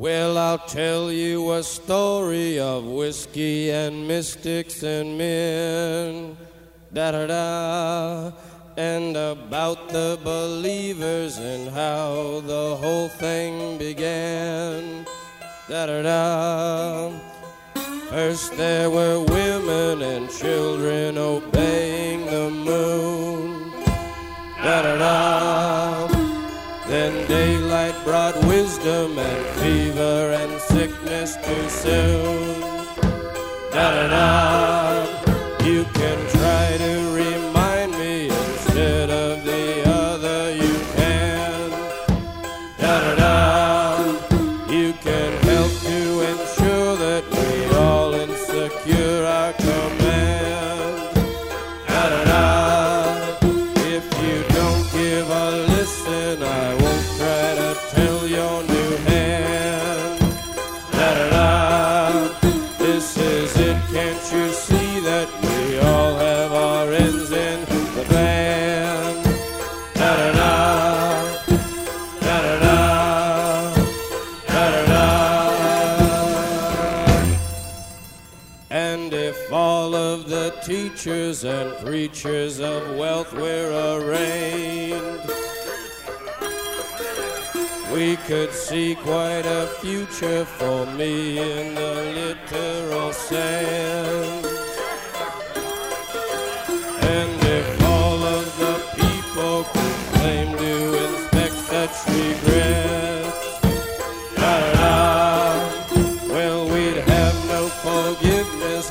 Well, I'll tell you a story of whiskey and mystics and men. Da da da. And about the believers and how the whole thing began. Da da da. First there were women and children obeying the moon. Da da da. Then daylight brought wisdom and fever and sickness too soon. Da da da. You can try to remind me instead of the other. You can. Da da da. You can help to ensure that we all insecure our your new hand. Da da da. This is it. Can't you see that we all have our ends in the band? Da da da. Da da da. Da da da. And if all of the teachers and preachers of wealth were arraigned, we could see quite a future for me in the literal sense. And if all of the people could claim to inspect such regrets, da-da-da, well, we'd have no forgiveness,